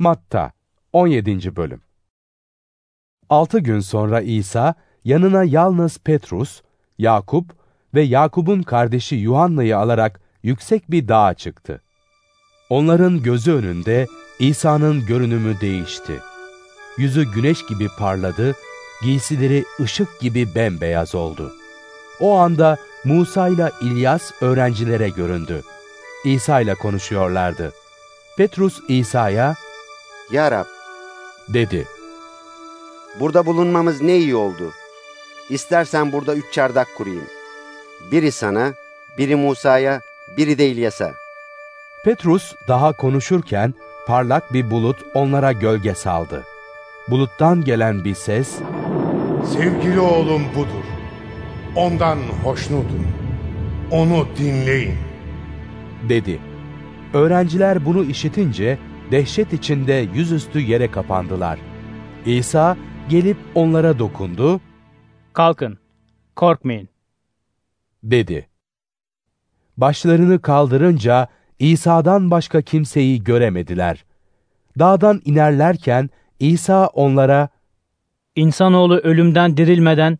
Matta 17. Bölüm Altı gün sonra İsa, yanına yalnız Petrus, Yakup ve Yakup'un kardeşi Yuhanna'yı alarak yüksek bir dağa çıktı. Onların gözü önünde İsa'nın görünümü değişti. Yüzü güneş gibi parladı, giysileri ışık gibi bembeyaz oldu. O anda Musa ile İlyas öğrencilere göründü. İsa ile konuşuyorlardı. Petrus İsa'ya, Ya Rab, dedi. burada bulunmamız ne iyi oldu. İstersen burada üç çardak kurayım. Biri sana, biri Musa'ya, biri de İlyas'a. Petrus daha konuşurken parlak bir bulut onlara gölge saldı. Buluttan gelen bir ses, Sevgili oğlum budur. Ondan hoşnutum. Onu dinleyin. dedi. Öğrenciler bunu işitince dehşet içinde yüzüstü yere kapandılar. İsa gelip onlara dokundu, Kalkın, korkmayın. dedi. Başlarını kaldırınca İsa'dan başka kimseyi göremediler. Dağdan inerlerken İsa onlara, İnsanoğlu ölümden dirilmeden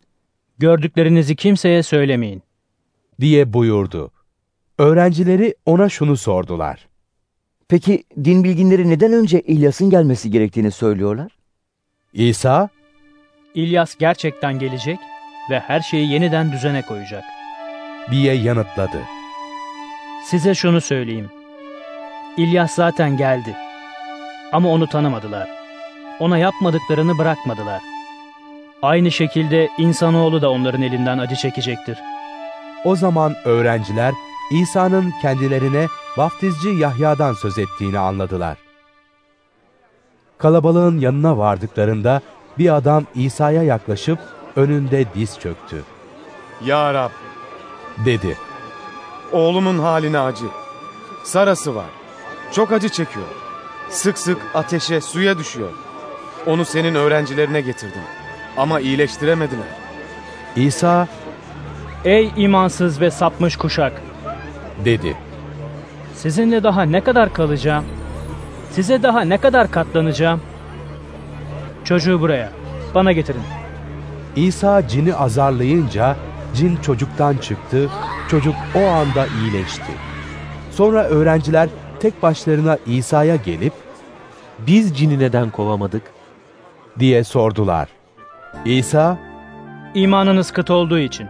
gördüklerinizi kimseye söylemeyin. diye buyurdu. Öğrencileri ona şunu sordular. Peki din bilginleri neden önce İlyas'ın gelmesi gerektiğini söylüyorlar? İsa, İlyas gerçekten gelecek ve her şeyi yeniden düzene koyacak. diye yanıtladı. Size şunu söyleyeyim. İlyas zaten geldi. Ama onu tanımadılar. Ona yapmadıklarını bırakmadılar. Aynı şekilde insanoğlu da onların elinden acı çekecektir. O zaman öğrenciler İsa'nın kendilerine vaftizci Yahya'dan söz ettiğini anladılar. Kalabalığın yanına vardıklarında bir adam İsa'ya yaklaşıp önünde diz çöktü. Ya Rab, Dedi, oğlumun haline acı. Sarası var. Çok acı çekiyor. Sık sık ateşe, suya düşüyor. Onu senin öğrencilerine getirdim. Ama iyileştiremediler. İsa Ey imansız ve sapmış kuşak! dedi, Sizinle daha ne kadar kalacağım? Size daha ne kadar katlanacağım? Çocuğu buraya, bana getirin. İsa cini azarlayınca cin çocuktan çıktı, çocuk o anda iyileşti. Sonra öğrenciler tek başlarına İsa'ya gelip Biz cini neden kovamadık? diye sordular. İsa İmanınız kıt olduğu için.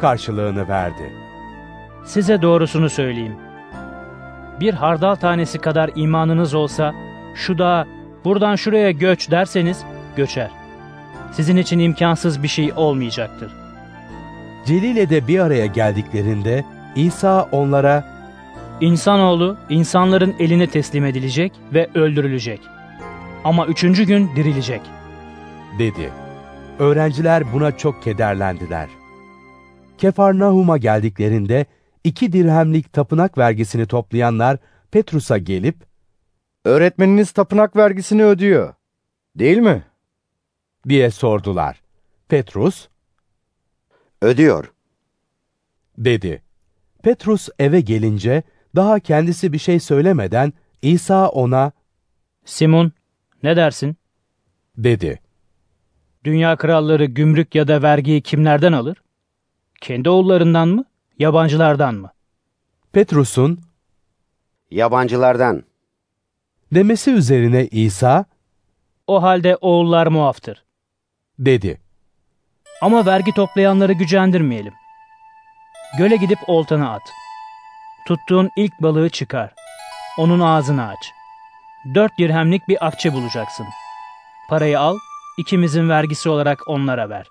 karşılığını verdi. Size doğrusunu söyleyeyim. Bir hardal tanesi kadar imanınız olsa, şu dağa buradan şuraya göç derseniz göçer. Sizin için imkansız bir şey olmayacaktır. Celil'e de bir araya geldiklerinde İsa onlara İnsanoğlu insanların eline teslim edilecek ve öldürülecek. Ama üçüncü gün dirilecek. dedi. Öğrenciler buna çok kederlendiler. Kefarnahum'a geldiklerinde iki dirhemlik tapınak vergisini toplayanlar Petrus'a gelip Öğretmeniniz tapınak vergisini ödüyor. Değil mi? diye sordular. Petrus Ödüyor. dedi. Petrus eve gelince daha kendisi bir şey söylemeden İsa ona Simon, ne dersin? dedi. Dünya kralları gümrük ya da vergiyi kimlerden alır? Kendi oğullarından mı, yabancılardan mı? Petrus'un Yabancılardan. demesi üzerine İsa O halde oğullar muaftır. dedi. Ama vergi toplayanları gücendirmeyelim. Göle gidip oltanı at. Tuttuğun ilk balığı çıkar. Onun ağzını aç. Dört dirhemlik bir akçe bulacaksın. Parayı al, ikimizin vergisi olarak onlara ver.